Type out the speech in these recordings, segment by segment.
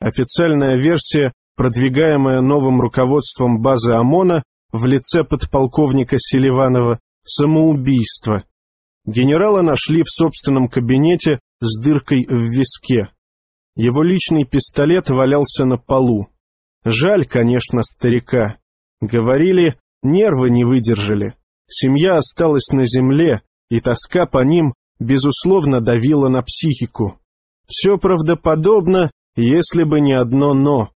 Официальная версия, продвигаемая новым руководством базы ОМОНа в лице подполковника Селиванова, самоубийство. Генерала нашли в собственном кабинете с дыркой в виске. Его личный пистолет валялся на полу. Жаль, конечно, старика. Говорили, нервы не выдержали. Семья осталась на земле, и тоска по ним, безусловно, давила на психику. Все правдоподобно, если бы не одно «но».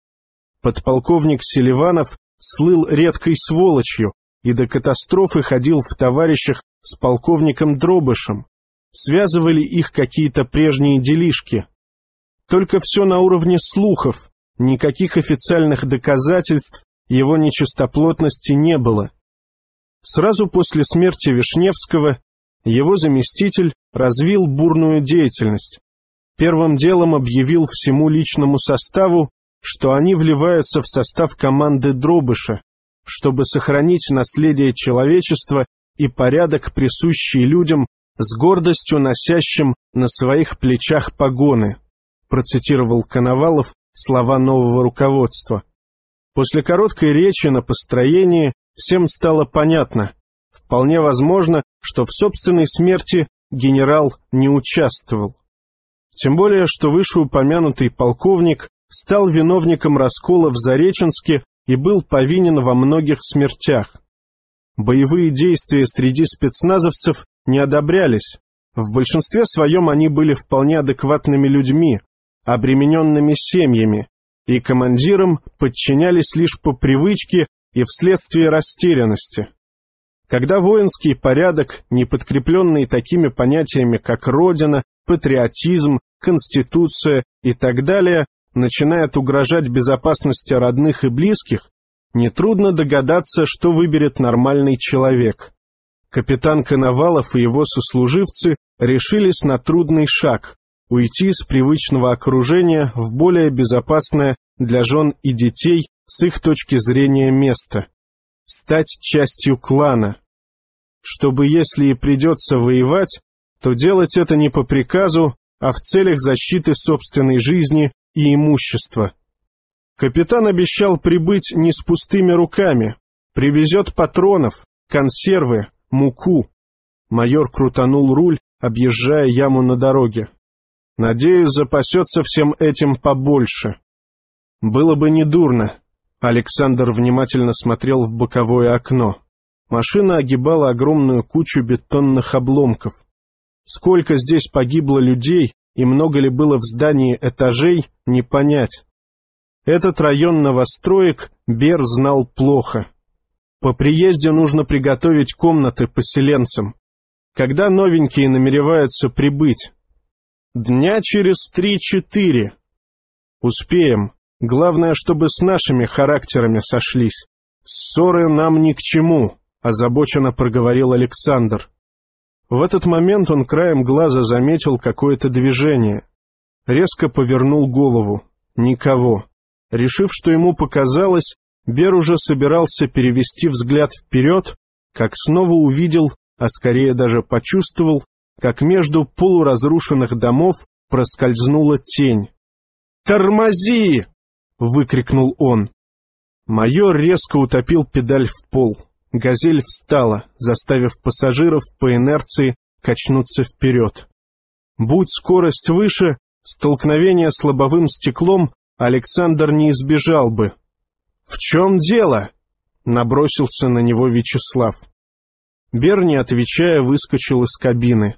Подполковник Селиванов слыл редкой сволочью и до катастрофы ходил в товарищах с полковником Дробышем. Связывали их какие-то прежние делишки. Только все на уровне слухов, никаких официальных доказательств его нечистоплотности не было. Сразу после смерти Вишневского его заместитель развил бурную деятельность. Первым делом объявил всему личному составу, что они вливаются в состав команды Дробыша, чтобы сохранить наследие человечества и порядок, присущий людям, с гордостью носящим на своих плечах погоны, процитировал Коновалов слова нового руководства. После короткой речи на построении всем стало понятно, вполне возможно, что в собственной смерти генерал не участвовал. Тем более, что вышеупомянутый полковник стал виновником раскола в Зареченске и был повинен во многих смертях. Боевые действия среди спецназовцев не одобрялись. В большинстве своем они были вполне адекватными людьми, обремененными семьями, и командирам подчинялись лишь по привычке и вследствие растерянности. Когда воинский порядок, не подкрепленный такими понятиями, как Родина, патриотизм, Конституция и так далее, начинает угрожать безопасности родных и близких, нетрудно догадаться, что выберет нормальный человек. Капитан Коновалов и его сослуживцы решились на трудный шаг – уйти из привычного окружения в более безопасное для жен и детей с их точки зрения место – стать частью клана. Чтобы, если и придется воевать, то делать это не по приказу, а в целях защиты собственной жизни и имущества. Капитан обещал прибыть не с пустыми руками, привезет патронов, консервы, муку. Майор крутанул руль, объезжая яму на дороге. Надеюсь, запасется всем этим побольше. Было бы недурно. Александр внимательно смотрел в боковое окно. Машина огибала огромную кучу бетонных обломков. Сколько здесь погибло людей и много ли было в здании этажей, не понять. Этот район новостроек Бер знал плохо. По приезде нужно приготовить комнаты поселенцам. Когда новенькие намереваются прибыть? Дня через три-четыре. Успеем. Главное, чтобы с нашими характерами сошлись. Ссоры нам ни к чему, озабоченно проговорил Александр. В этот момент он краем глаза заметил какое-то движение. Резко повернул голову. Никого. Решив, что ему показалось, Бер уже собирался перевести взгляд вперед, как снова увидел, а скорее даже почувствовал, как между полуразрушенных домов проскользнула тень. «Тормози!» — выкрикнул он. Майор резко утопил педаль в пол. Газель встала, заставив пассажиров по инерции качнуться вперед. Будь скорость выше, столкновение с лобовым стеклом Александр не избежал бы. «В чем дело?» — набросился на него Вячеслав. Берни, отвечая, выскочил из кабины,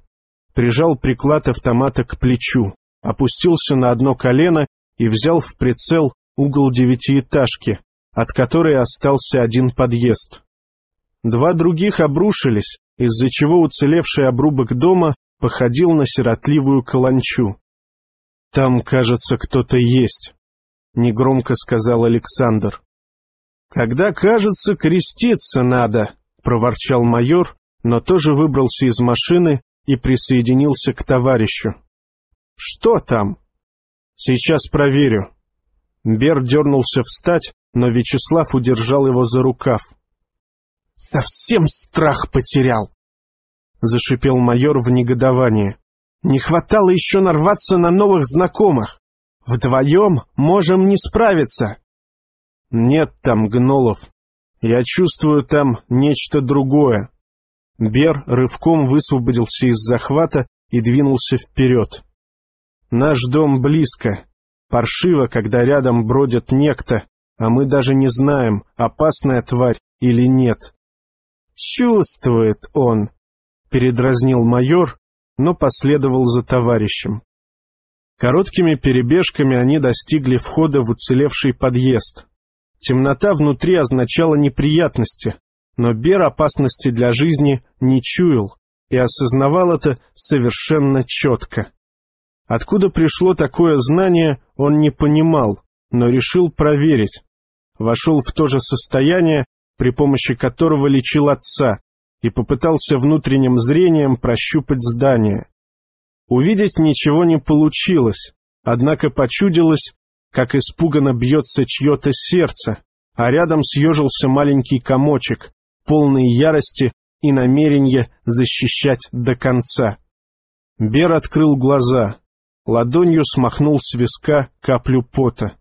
прижал приклад автомата к плечу, опустился на одно колено и взял в прицел угол девятиэтажки, от которой остался один подъезд. Два других обрушились, из-за чего уцелевший обрубок дома походил на сиротливую каланчу. «Там, кажется, кто-то есть», — негромко сказал Александр. «Когда, кажется, креститься надо», — проворчал майор, но тоже выбрался из машины и присоединился к товарищу. «Что там?» «Сейчас проверю». Бер дернулся встать, но Вячеслав удержал его за рукав. Совсем страх потерял!» — зашипел майор в негодовании. «Не хватало еще нарваться на новых знакомых. Вдвоем можем не справиться. Нет там гнолов. Я чувствую там нечто другое. Бер рывком высвободился из захвата и двинулся вперед. Наш дом близко. Паршиво, когда рядом бродит некто, а мы даже не знаем, опасная тварь или нет. Чувствует он, передразнил майор, но последовал за товарищем. Короткими перебежками они достигли входа в уцелевший подъезд. Темнота внутри означала неприятности, но Бер опасности для жизни не чуял и осознавал это совершенно четко. Откуда пришло такое знание, он не понимал, но решил проверить. Вошел в то же состояние, при помощи которого лечил отца, и попытался внутренним зрением прощупать здание. Увидеть ничего не получилось, однако почудилось, как испуганно бьется чье-то сердце, а рядом съежился маленький комочек, полный ярости и намерения защищать до конца. Бер открыл глаза, ладонью смахнул с виска каплю пота.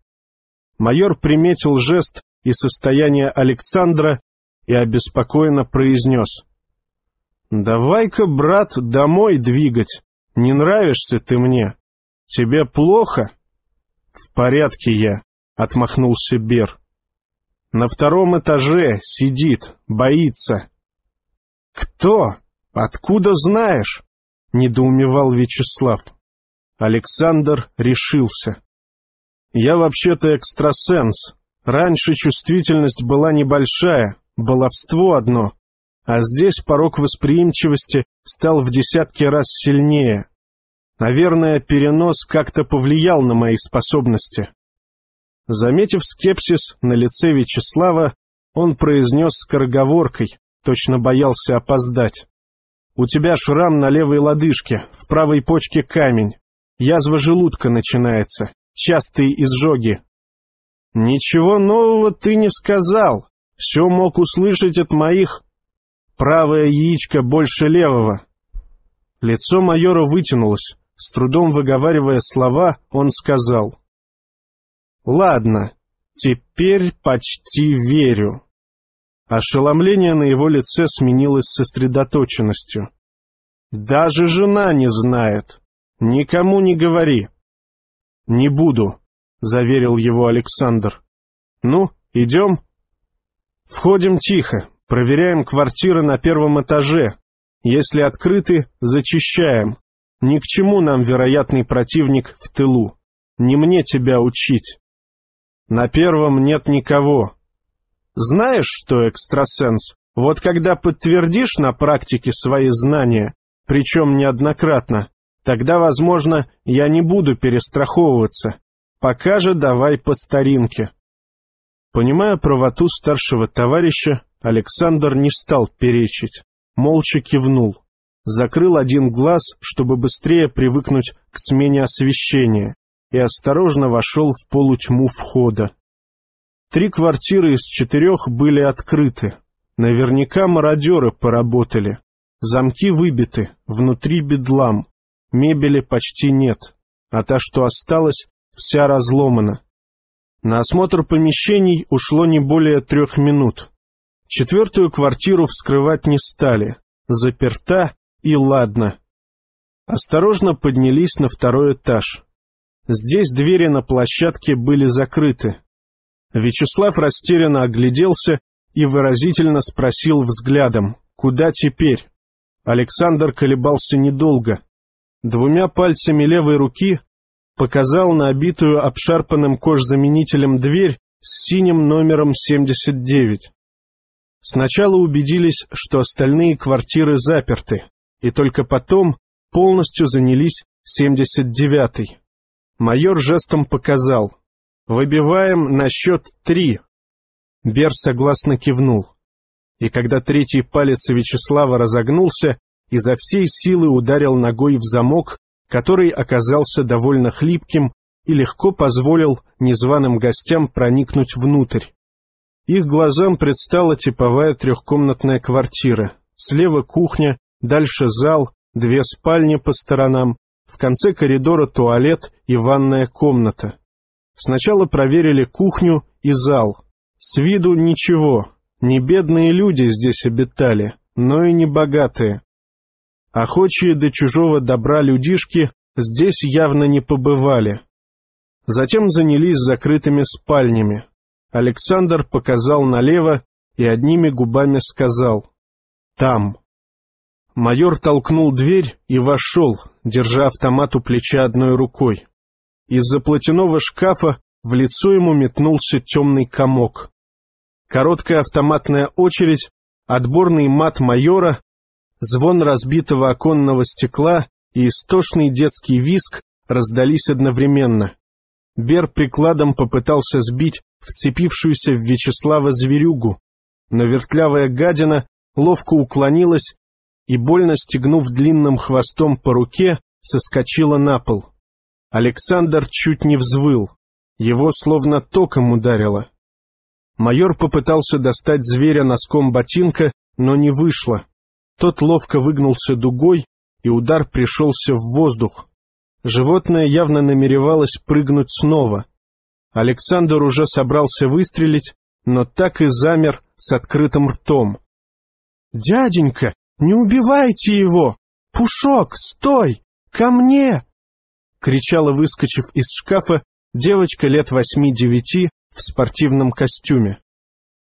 Майор приметил жест и состояние Александра и обеспокоенно произнес. «Давай-ка, брат, домой двигать. Не нравишься ты мне. Тебе плохо?» «В порядке я», — отмахнулся Бер. «На втором этаже сидит, боится». «Кто? Откуда знаешь?» — недоумевал Вячеслав. Александр решился. «Я вообще-то экстрасенс. Раньше чувствительность была небольшая, баловство одно, а здесь порог восприимчивости стал в десятки раз сильнее. Наверное, перенос как-то повлиял на мои способности. Заметив скепсис на лице Вячеслава, он произнес скороговоркой, точно боялся опоздать. «У тебя шрам на левой лодыжке, в правой почке камень. Язва желудка начинается, частые изжоги». «Ничего нового ты не сказал. Все мог услышать от моих Правое яичко больше левого. Лицо майора вытянулось. С трудом выговаривая слова, он сказал. «Ладно, теперь почти верю». Ошеломление на его лице сменилось сосредоточенностью. «Даже жена не знает. Никому не говори». «Не буду», — заверил его Александр. «Ну, идем?» «Входим тихо, Проверяем квартиры на первом этаже. Если открыты, зачищаем. Ни к чему нам вероятный противник в тылу. Не мне тебя учить. На первом нет никого. Знаешь что, экстрасенс, вот когда подтвердишь на практике свои знания, причем неоднократно, тогда, возможно, я не буду перестраховываться. Пока же давай по старинке. Понимая правоту старшего товарища, Александр не стал перечить, молча кивнул, закрыл один глаз, чтобы быстрее привыкнуть к смене освещения, и осторожно вошел в полутьму входа. Три квартиры из четырех были открыты. Наверняка мародеры поработали. Замки выбиты, внутри бедлам. Мебели почти нет, а та, что осталась, вся разломана. На осмотр помещений ушло не более трех минут. Четвертую квартиру вскрывать не стали. Заперта и ладно. Осторожно поднялись на второй этаж. Здесь двери на площадке были закрыты. Вячеслав растерянно огляделся и выразительно спросил взглядом, куда теперь? Александр колебался недолго. Двумя пальцами левой руки показал на обитую обшарпанным кожзаменителем дверь с синим номером 79. Сначала убедились, что остальные квартиры заперты, и только потом полностью занялись 79-й. Майор жестом показал. «Выбиваем на счет три». Бер согласно кивнул. И когда третий палец Вячеслава разогнулся, изо всей силы ударил ногой в замок, который оказался довольно хлипким и легко позволил незваным гостям проникнуть внутрь. Их глазам предстала типовая трехкомнатная квартира. Слева кухня, дальше зал, две спальни по сторонам, В конце коридора туалет и ванная комната. Сначала проверили кухню и зал. С виду ничего, не бедные люди здесь обитали, но и не богатые. Охочие до чужого добра людишки здесь явно не побывали. Затем занялись закрытыми спальнями. Александр показал налево и одними губами сказал «Там». Майор толкнул дверь и вошел, держа автомат у плеча одной рукой. Из-за платяного шкафа в лицо ему метнулся темный комок. Короткая автоматная очередь, отборный мат майора, звон разбитого оконного стекла и истошный детский виск раздались одновременно. Бер прикладом попытался сбить вцепившуюся в Вячеслава зверюгу, но вертлявая гадина ловко уклонилась и, больно стегнув длинным хвостом по руке, соскочила на пол. Александр чуть не взвыл. Его словно током ударило. Майор попытался достать зверя носком ботинка, но не вышло. Тот ловко выгнулся дугой, и удар пришелся в воздух. Животное явно намеревалось прыгнуть снова. Александр уже собрался выстрелить, но так и замер с открытым ртом. «Дяденька, не убивайте его! Пушок, стой! Ко мне!» кричала, выскочив из шкафа, девочка лет восьми-девяти в спортивном костюме.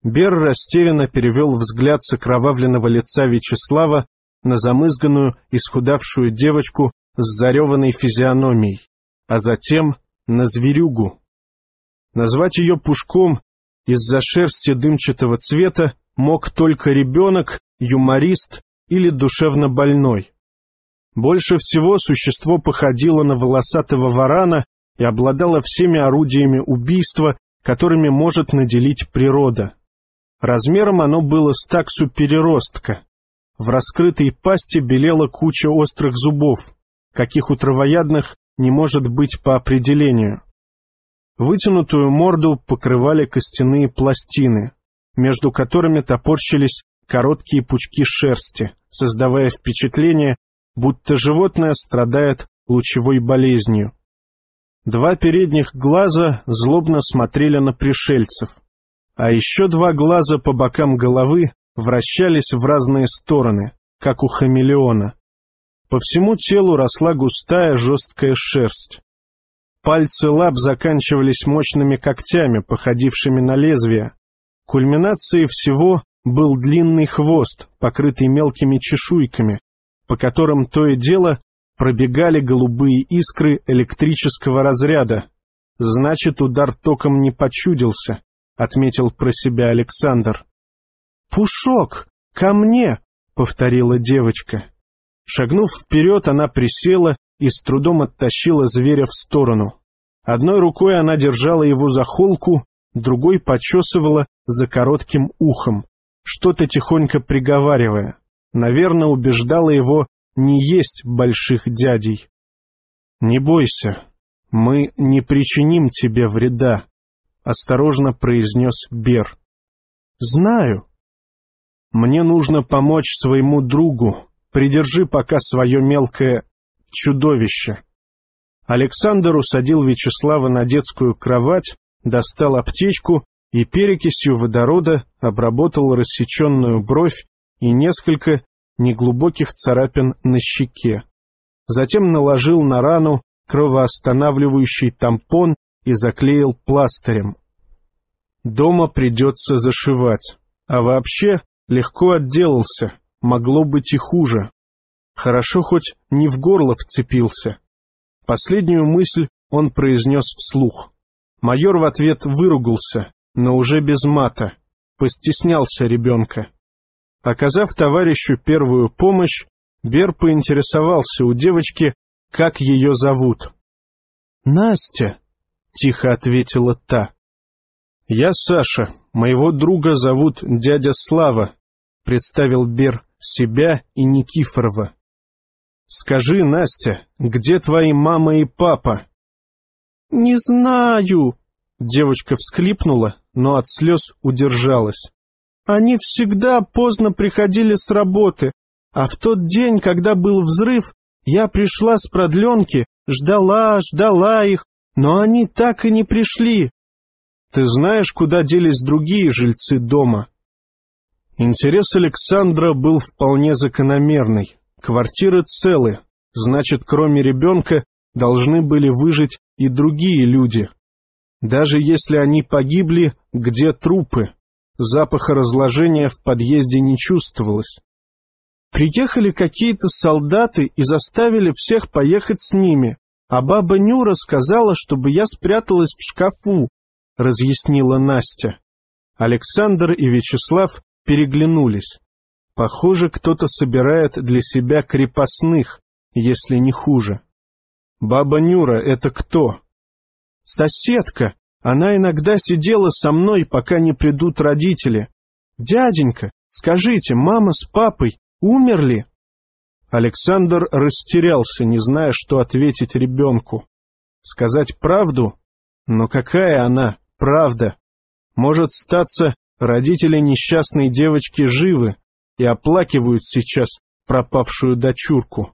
Бер растерянно перевел взгляд с окровавленного лица Вячеслава на замызганную, исхудавшую девочку с зареванной физиономией, а затем на зверюгу. Назвать ее пушком из-за шерсти дымчатого цвета мог только ребенок, юморист или душевно больной. Больше всего существо походило на волосатого варана и обладало всеми орудиями убийства, которыми может наделить природа. Размером оно было с таксу переростка. В раскрытой пасти белела куча острых зубов, каких у травоядных не может быть по определению. Вытянутую морду покрывали костяные пластины, между которыми топорщились короткие пучки шерсти, создавая впечатление, будто животное страдает лучевой болезнью. Два передних глаза злобно смотрели на пришельцев, а еще два глаза по бокам головы вращались в разные стороны, как у хамелеона. По всему телу росла густая жесткая шерсть. Пальцы лап заканчивались мощными когтями, походившими на лезвия. Кульминацией всего был длинный хвост, покрытый мелкими чешуйками, по которым то и дело пробегали голубые искры электрического разряда. Значит, удар током не почудился, — отметил про себя Александр. «Пушок, ко мне!» — повторила девочка. Шагнув вперед, она присела и с трудом оттащила зверя в сторону. Одной рукой она держала его за холку, другой почесывала за коротким ухом, что-то тихонько приговаривая наверное, убеждала его не есть больших дядей. «Не бойся, мы не причиним тебе вреда», — осторожно произнес Бер. «Знаю. Мне нужно помочь своему другу. Придержи пока свое мелкое чудовище». Александр усадил Вячеслава на детскую кровать, достал аптечку и перекисью водорода обработал рассеченную бровь и несколько неглубоких царапин на щеке. Затем наложил на рану кровоостанавливающий тампон и заклеил пластырем. Дома придется зашивать. А вообще, легко отделался, могло быть и хуже. Хорошо хоть не в горло вцепился. Последнюю мысль он произнес вслух. Майор в ответ выругался, но уже без мата. Постеснялся ребенка. Оказав товарищу первую помощь, Бер поинтересовался у девочки, как ее зовут. «Настя», — тихо ответила та. «Я Саша, моего друга зовут дядя Слава», — представил Бер себя и Никифорова. «Скажи, Настя, где твои мама и папа?» «Не знаю», — девочка всхлипнула, но от слез удержалась. Они всегда поздно приходили с работы, а в тот день, когда был взрыв, Я пришла с продленки, ждала, ждала их, но они так и не пришли. Ты знаешь, куда делись другие жильцы дома? Интерес Александра был вполне закономерный. Квартиры целы, значит, кроме ребенка должны были выжить и другие люди. Даже если они погибли, где трупы? Запаха разложения в подъезде не чувствовалось. Приехали какие-то солдаты и заставили всех поехать с ними, а баба Нюра сказала, чтобы я спряталась в шкафу, — разъяснила Настя. Александр и Вячеслав переглянулись. Похоже, кто-то собирает для себя крепостных, если не хуже. Баба Нюра — это кто? Соседка. Она иногда сидела со мной, пока не придут родители. Дяденька, скажите, мама с папой умерли? Александр растерялся, не зная, что ответить ребенку. Сказать правду? Но какая она, правда? Может статься, родители несчастной девочки живы и оплакивают сейчас пропавшую дочурку.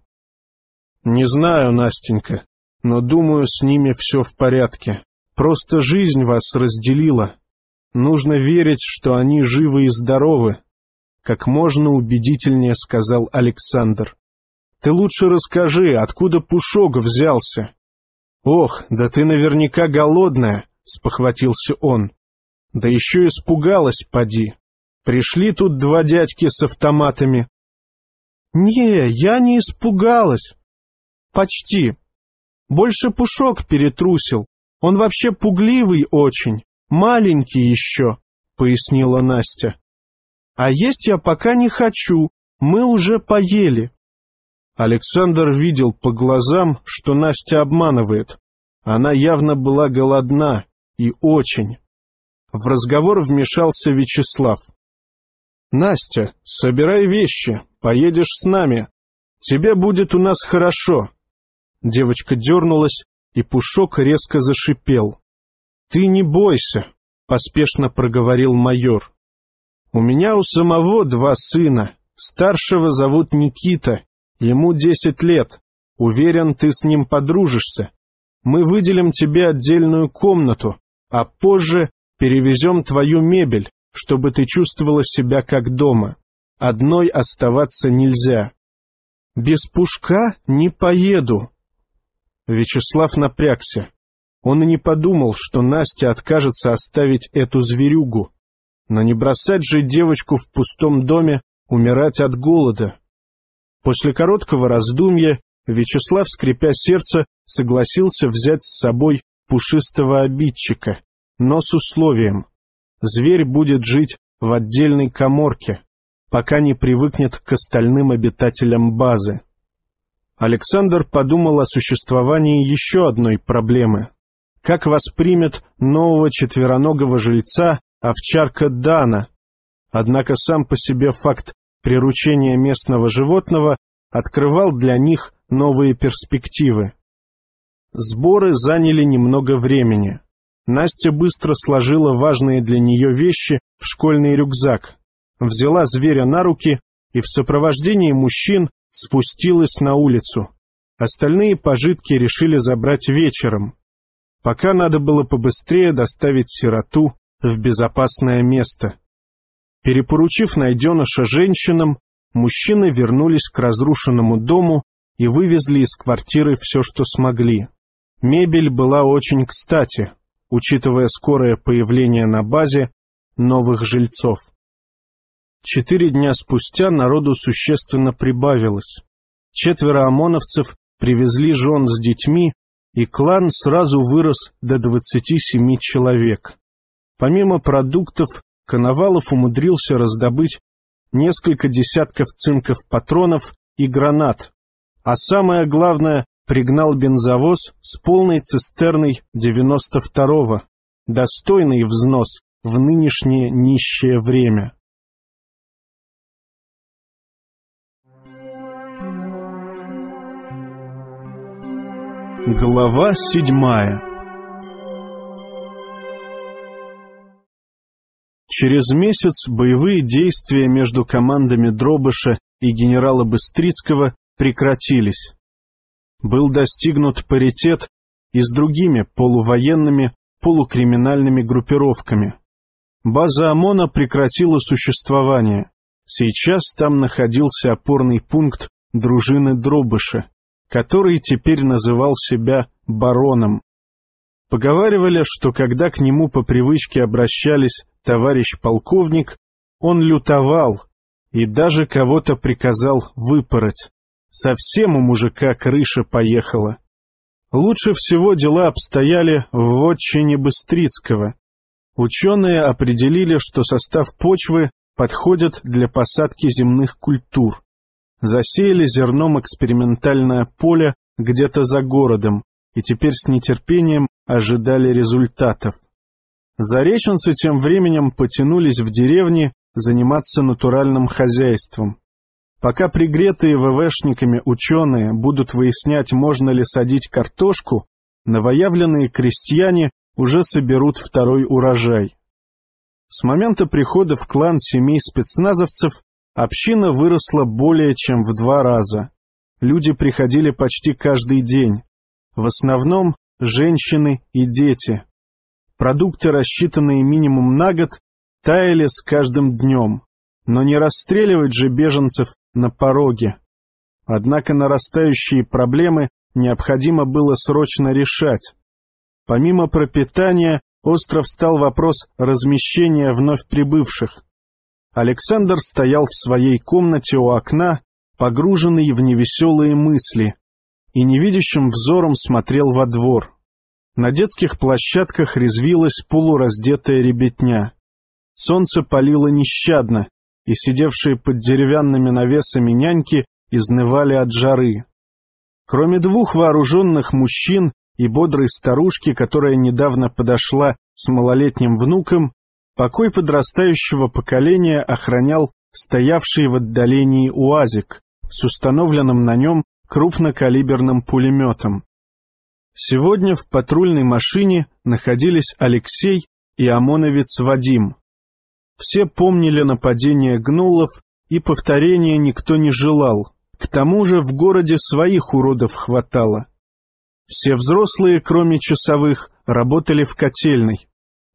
Не знаю, Настенька, но думаю, с ними все в порядке. Просто жизнь вас разделила. Нужно верить, что они живы и здоровы. Как можно убедительнее сказал Александр. Ты лучше расскажи, откуда Пушок взялся? Ох, да ты наверняка голодная, спохватился он. Да еще испугалась, поди. Пришли тут два дядьки с автоматами. Не, я не испугалась. Почти. Больше Пушок перетрусил. Он вообще пугливый очень, маленький еще, — пояснила Настя. А есть я пока не хочу, мы уже поели. Александр видел по глазам, что Настя обманывает. Она явно была голодна, и очень. В разговор вмешался Вячеслав. «Настя, собирай вещи, поедешь с нами. Тебе будет у нас хорошо. Девочка дернулась, и Пушок резко зашипел. «Ты не бойся», — поспешно проговорил майор. «У меня у самого два сына. Старшего зовут Никита, ему десять лет. Уверен, ты с ним подружишься. Мы выделим тебе отдельную комнату, а позже перевезем твою мебель, чтобы ты чувствовала себя как дома. Одной оставаться нельзя». «Без Пушка не поеду», Вячеслав напрягся. Он и не подумал, что Настя откажется оставить эту зверюгу. Но не бросать же девочку в пустом доме умирать от голода. После короткого раздумья Вячеслав, скрипя сердце, согласился взять с собой пушистого обидчика, но с условием. Зверь будет жить в отдельной коморке, пока не привыкнет к остальным обитателям базы. Александр подумал о существовании еще одной проблемы. Как воспримет нового четвероногого жильца овчарка Дана? Однако сам по себе факт приручения местного животного открывал для них новые перспективы. Сборы заняли немного времени. Настя быстро сложила важные для нее вещи в школьный рюкзак, взяла зверя на руки и в сопровождении мужчин спустилась на улицу. Остальные пожитки решили забрать вечером. Пока надо было побыстрее доставить сироту в безопасное место. Перепоручив найденыша женщинам, мужчины вернулись к разрушенному дому и вывезли из квартиры все, что смогли. Мебель была очень кстати, учитывая скорое появление на базе новых жильцов. Четыре дня спустя народу существенно прибавилось. Четверо ОМОНовцев привезли жен с детьми, и клан сразу вырос до 27 человек. Помимо продуктов, Коновалов умудрился раздобыть несколько десятков цинков патронов и гранат, а самое главное, пригнал бензовоз с полной цистерной 92-го, достойный взнос в нынешнее нищее время. Глава седьмая Через месяц боевые действия между командами Дробыша и генерала Быстрицкого прекратились. был достигнут паритет и с другими полувоенными, полукриминальными группировками. База ОМОНа прекратила существование. Сейчас там находился опорный пункт дружины Дробыша, который теперь называл себя бароном. Поговаривали, что когда к нему по привычке обращались товарищ полковник, он лютовал и даже кого-то приказал выпороть. Совсем у мужика крыша поехала. Лучше всего дела обстояли в вотчине Быстрицкого. Ученые определили, что состав почвы подходит для посадки земных культур. Засеяли зерном экспериментальное поле где-то за городом и теперь с нетерпением ожидали результатов. Зареченцы тем временем потянулись в деревни заниматься натуральным хозяйством. Пока пригретые ВВшниками ученые будут выяснять, можно ли садить картошку, новоявленные крестьяне уже соберут второй урожай. С момента прихода в клан семей спецназовцев община выросла более чем в два раза. Люди приходили почти каждый день. В основном женщины и дети. Продукты, рассчитанные минимум на год, таяли с каждым днем. Но не расстреливать же беженцев на пороге. Однако нарастающие проблемы необходимо было срочно решать. Помимо пропитания, остров стал вопрос размещения вновь прибывших. Александр стоял в своей комнате у окна, погруженный в невеселые мысли, и невидящим взором смотрел во двор. На детских площадках резвилась полураздетая ребятня. Солнце палило нещадно, и сидевшие под деревянными навесами няньки изнывали от жары. Кроме двух вооруженных мужчин и бодрой старушки, которая недавно подошла с малолетним внуком, покой подрастающего поколения охранял стоявший в отдалении УАЗик с установленным на нем крупнокалиберным пулеметом. Сегодня в патрульной машине находились Алексей и ОМОНовец Вадим. Все помнили нападение гнулов, и повторения никто не желал. К тому же в городе своих уродов хватало. Все взрослые, кроме часовых, работали в котельной.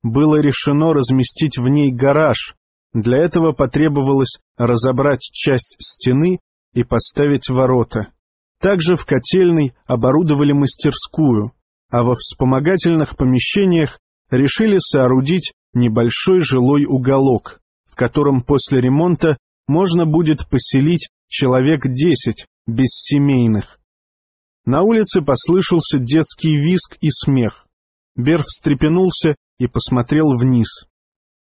Было решено разместить в ней гараж. Для этого потребовалось разобрать часть стены и поставить ворота. Также в котельной оборудовали мастерскую, а во вспомогательных помещениях решили соорудить небольшой жилой уголок, в котором после ремонта можно будет поселить человек десять бессемейных. На улице послышался детский визг и смех. Бер встрепенулся и посмотрел вниз.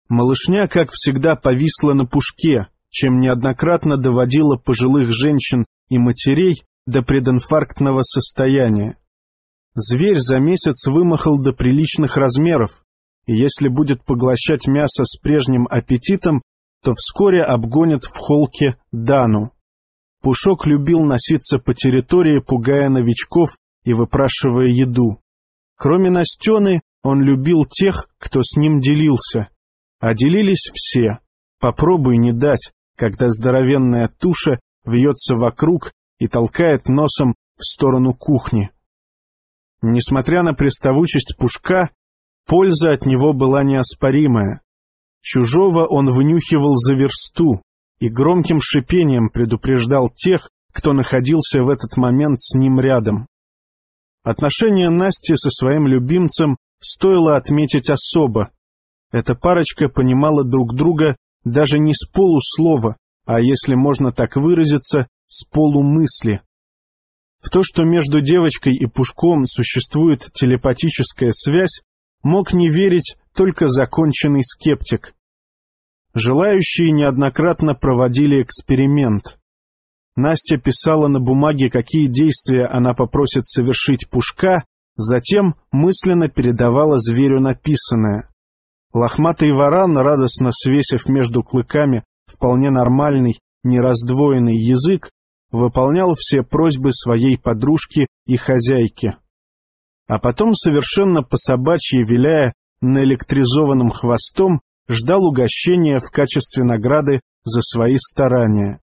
Малышня, как всегда, повисла на пушке, чем неоднократно доводила пожилых женщин и матерей до прединфарктного состояния. Зверь за месяц вымахал до приличных размеров, и если будет поглощать мясо с прежним аппетитом, то вскоре обгонит в холке Дану. Пушок любил носиться по территории, пугая новичков и выпрашивая еду. Кроме Настены, он любил тех, кто с ним делился. А делились все. Попробуй не дать, когда здоровенная туша вьется вокруг и толкает носом в сторону кухни. Несмотря на приставучесть Пушка, польза от него была неоспоримая. Чужого он вынюхивал за версту и громким шипением предупреждал тех, кто находился в этот момент с ним рядом. Отношения Насти со своим любимцем стоило отметить особо. Эта парочка понимала друг друга даже не с полуслова, а, если можно так выразиться, с полумысли. В то, что между девочкой и Пушком существует телепатическая связь, мог не верить только законченный скептик. Желающие неоднократно проводили эксперимент. Настя писала на бумаге, какие действия она попросит совершить Пушка, затем мысленно передавала зверю написанное. Лохматый варан, радостно свесив между клыками вполне нормальный, нераздвоенный язык, выполнял все просьбы своей подружки и хозяйки. А потом, совершенно по-собачьи виляя наэлектризованным хвостом, ждал угощения в качестве награды за свои старания.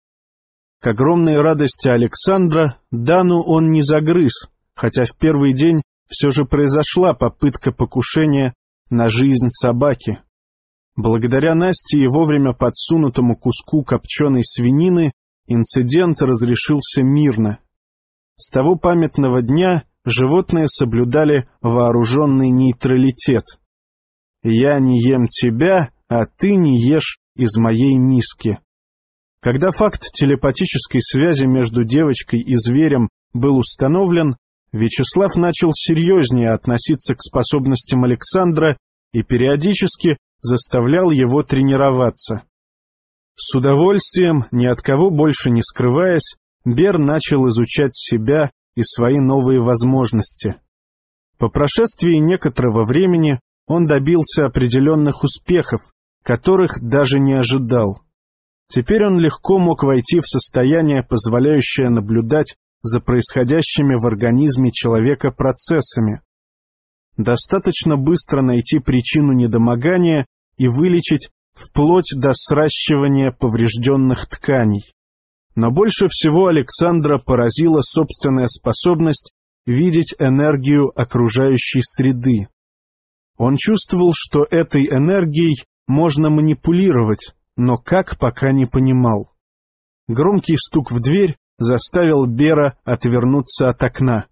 К огромной радости Александра Дану он не загрыз, хотя в первый день все же произошла попытка покушения на жизнь собаки. Благодаря Насте и вовремя подсунутому куску копченой свинины инцидент разрешился мирно. С того памятного дня животные соблюдали вооруженный нейтралитет. «Я не ем тебя, а ты не ешь из моей миски». Когда факт телепатической связи между девочкой и зверем был установлен, Вячеслав начал серьезнее относиться к способностям Александра и периодически заставлял его тренироваться. С удовольствием, ни от кого больше не скрываясь, Бер начал изучать себя и свои новые возможности. По прошествии некоторого времени он добился определенных успехов, которых даже не ожидал. Теперь он легко мог войти в состояние, позволяющее наблюдать за происходящими в организме человека процессами. Достаточно быстро найти причину недомогания и вылечить вплоть до сращивания поврежденных тканей. Но больше всего Александра поразила собственная способность видеть энергию окружающей среды. Он чувствовал, что этой энергией можно манипулировать, но как пока не понимал. Громкий стук в дверь заставил Бера отвернуться от окна.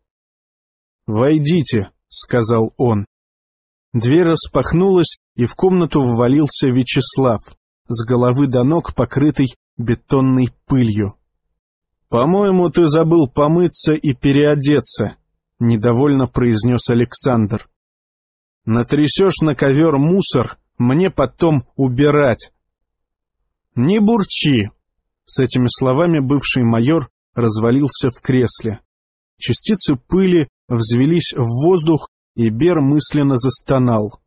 «Войдите», — сказал он. Дверь распахнулась, и в комнату ввалился Вячеслав, с головы до ног покрытый бетонной пылью. «По-моему, ты забыл помыться и переодеться», — недовольно произнес Александр. «Натрясешь на ковер мусор, мне потом убирать». «Не бурчи!» С этими словами бывший майор развалился в кресле. Частицы пыли взвелись в воздух, и Бер мысленно застонал.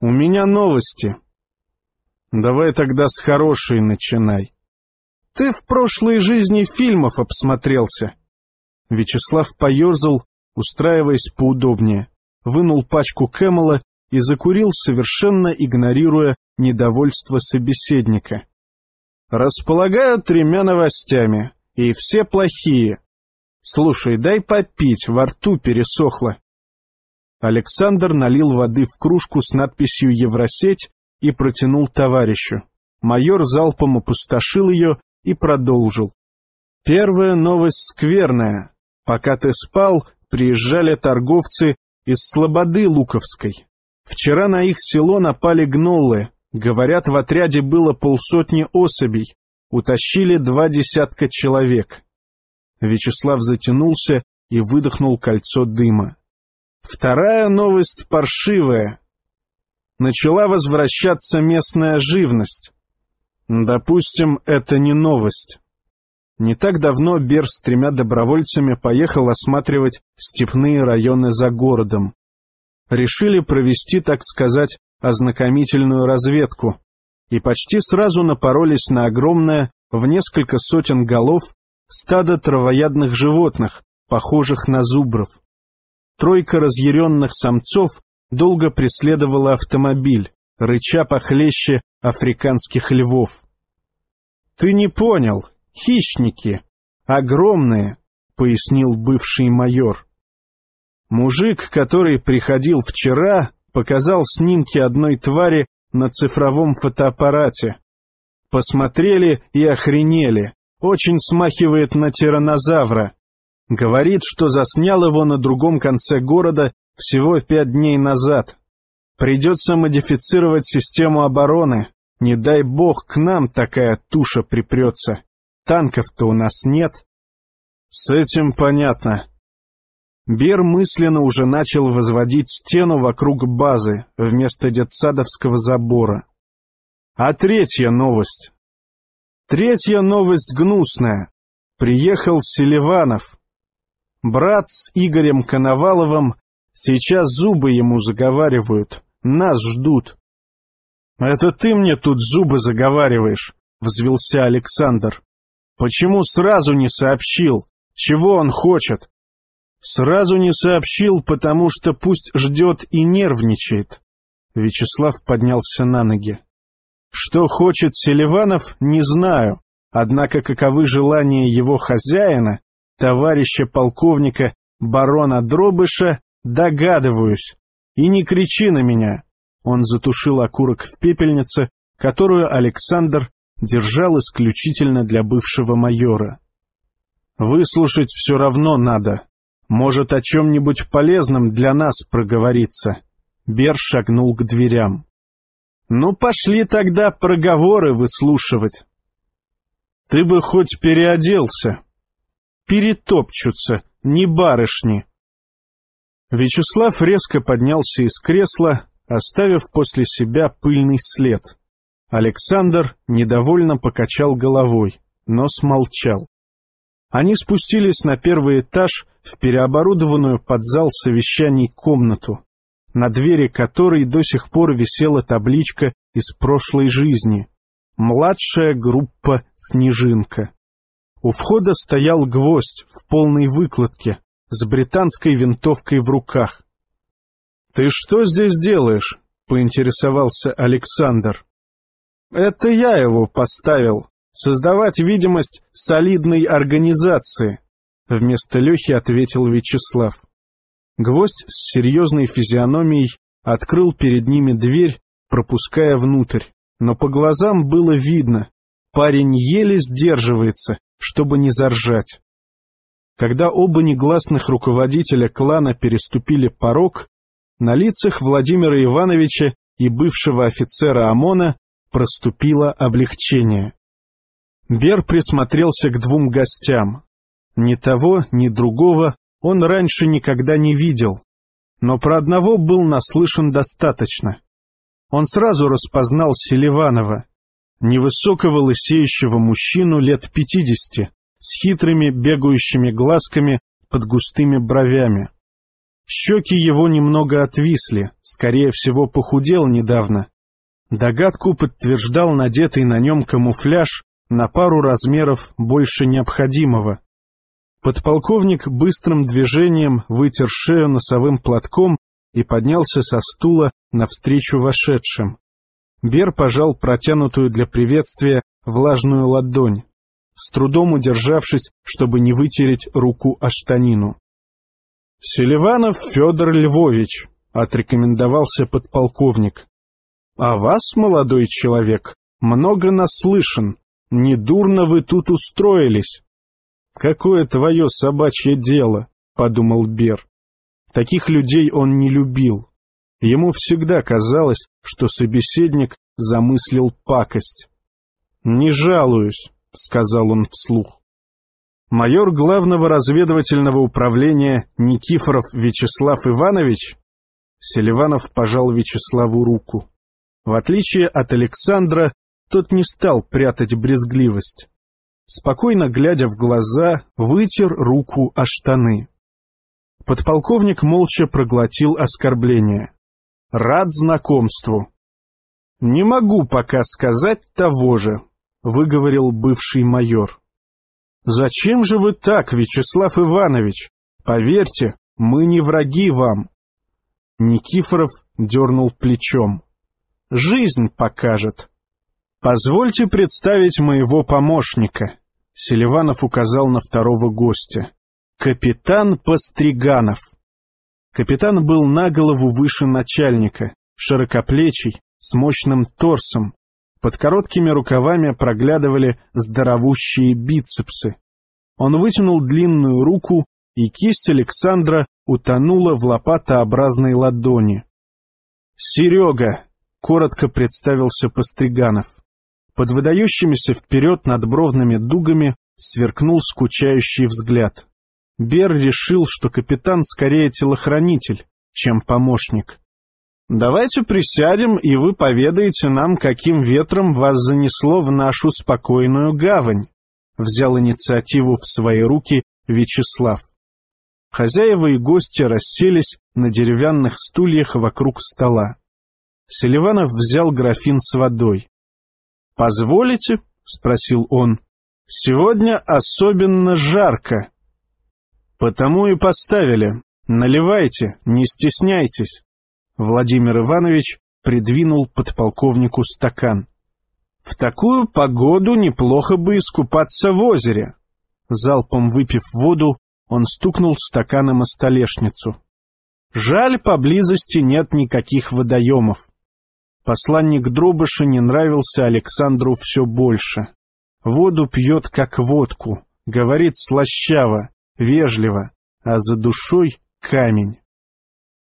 «У меня новости». «Давай тогда с хорошей начинай». «Ты в прошлой жизни фильмов обсмотрелся». Вячеслав поерзал, устраиваясь поудобнее, вынул пачку Кэмела и закурил, совершенно игнорируя недовольство собеседника. «Располагаю тремя новостями, и все плохие. Слушай, дай попить, во рту пересохло». Александр налил воды в кружку с надписью «Евросеть» и протянул товарищу. Майор залпом опустошил ее и продолжил. Первая новость скверная. Пока ты спал, приезжали торговцы из Слободы Луковской. Вчера на их село напали гнолы. Говорят, в отряде было полсотни особей. Утащили два десятка человек. Вячеслав затянулся и выдохнул кольцо дыма. Вторая новость паршивая. Начала возвращаться местная живность. Допустим, это не новость. Не так давно Бер с тремя добровольцами поехал осматривать степные районы за городом. Решили провести, так сказать, ознакомительную разведку, и почти сразу напоролись на огромное, в несколько сотен голов, стадо травоядных животных, похожих на зубров. Тройка разъяренных самцов долго преследовала автомобиль, рыча похлеще африканских львов. «Ты не понял, хищники, огромные», — пояснил бывший майор. Мужик, который приходил вчера, показал снимки одной твари на цифровом фотоаппарате. Посмотрели и охренели. Очень смахивает на тиранозавра. Говорит, что заснял его на другом конце города всего пять дней назад. Придется модифицировать систему обороны. Не дай бог к нам такая туша припрется. Танков-то у нас нет. С этим понятно. Бер мысленно уже начал возводить стену вокруг базы вместо детсадовского забора. А третья новость. Третья новость гнусная. Приехал Селиванов. Брат с Игорем Коноваловым сейчас зубы ему заговаривают. Нас ждут. «Это ты мне тут зубы заговариваешь», — взвелся Александр. «Почему сразу не сообщил? Чего он хочет?» «Сразу не сообщил, потому что пусть ждет и нервничает». Вячеслав поднялся на ноги. «Что хочет Селиванов, не знаю, Однако каковы желания его хозяина, товарища полковника барона Дробыша, догадываюсь. И не кричи на меня. Он затушил окурок в пепельнице, которую Александр держал исключительно для бывшего майора. Выслушать все равно надо. Может, о чем-нибудь полезном для нас проговориться. Бер шагнул к дверям. Ну, пошли тогда проговоры выслушивать. Ты бы хоть переоделся. Перетопчутся, не барышни. Вячеслав резко поднялся из кресла, оставив после себя пыльный след. Александр недовольно покачал головой, но смолчал. Они спустились на первый этаж в переоборудованную под зал совещаний комнату, на двери которой до сих пор висела табличка из прошлой жизни «Младшая группа «Снежинка». У входа стоял гвоздь в полной выкладке с британской винтовкой в руках. «Ты что здесь делаешь?» — поинтересовался Александр. «Это я его поставил. Создавать видимость солидной организации», — вместо Лехи ответил Вячеслав. Гвоздь с серьезной физиономией открыл перед ними дверь, пропуская внутрь, но по глазам было видно, парень еле сдерживается, чтобы не заржать. Когда оба негласных руководителя клана переступили порог, на лицах Владимира Ивановича и бывшего офицера ОМОНа проступило облегчение. Бер присмотрелся к двум гостям. Ни того, ни другого он раньше никогда не видел, но про одного был наслышан достаточно. Он сразу распознал Селиванова, невысокого лысеющего мужчину лет пятидесяти, с хитрыми бегающими глазками под густыми бровями. Щеки его немного отвисли, скорее всего, похудел недавно. Догадку подтверждал надетый на нем камуфляж на пару размеров больше необходимого. Подполковник быстрым движением вытер шею носовым платком и поднялся со стула навстречу вошедшим. Бер пожал протянутую для приветствия влажную ладонь с трудом удержавшись, чтобы не вытереть руку о штанину. — Селиванов Федор Львович, — отрекомендовался подполковник. — А вас, молодой человек, много наслышан. Недурно вы тут устроились. — Какое твое собачье дело, — подумал Бер. Таких людей он не любил. Ему всегда казалось, что собеседник замыслил пакость. — Не жалуюсь, — сказал он вслух. Майор главного разведывательного управления Никифоров Вячеслав Иванович? Селиванов пожал Вячеславу руку. В отличие от Александра, тот не стал прятать брезгливость. Спокойно глядя в глаза, вытер руку о штаны. Подполковник молча проглотил оскорбление. «Рад знакомству». «Не могу пока сказать того же», выговорил бывший майор. «Зачем же вы так, Вячеслав Иванович? Поверьте, мы не враги вам». Никифоров дернул плечом. «Жизнь покажет». «Позвольте представить моего помощника», — Селиванов указал на второго гостя. «Капитан Постриганов». Капитан был на голову выше начальника, широкоплечий, с мощным торсом, под короткими рукавами проглядывали здоровущие бицепсы. Он вытянул длинную руку, и кисть Александра утонула в лопатообразной ладони. «Серега!» — коротко представился Постриганов. Под выдающимися вперед надбровными дугами сверкнул скучающий взгляд. Бер решил, что капитан скорее телохранитель, чем помощник. Давайте присядем, и вы поведаете нам, каким ветром вас занесло в нашу спокойную гавань. Взял инициативу в свои руки Вячеслав. Хозяева и гости расселись на деревянных стульях вокруг стола. Селиванов взял графин с водой. «Позволите?» — спросил он. «Сегодня особенно жарко». «Потому и поставили. Наливайте, не стесняйтесь». Владимир Иванович придвинул подполковнику стакан. В такую погоду неплохо бы искупаться в озере. Залпом выпив воду, он стукнул стаканом о столешницу. Жаль, поблизости нет никаких водоемов. Посланник Дробыша не нравился Александру все больше. Воду пьет как водку, говорит слащаво, вежливо, а за душой камень.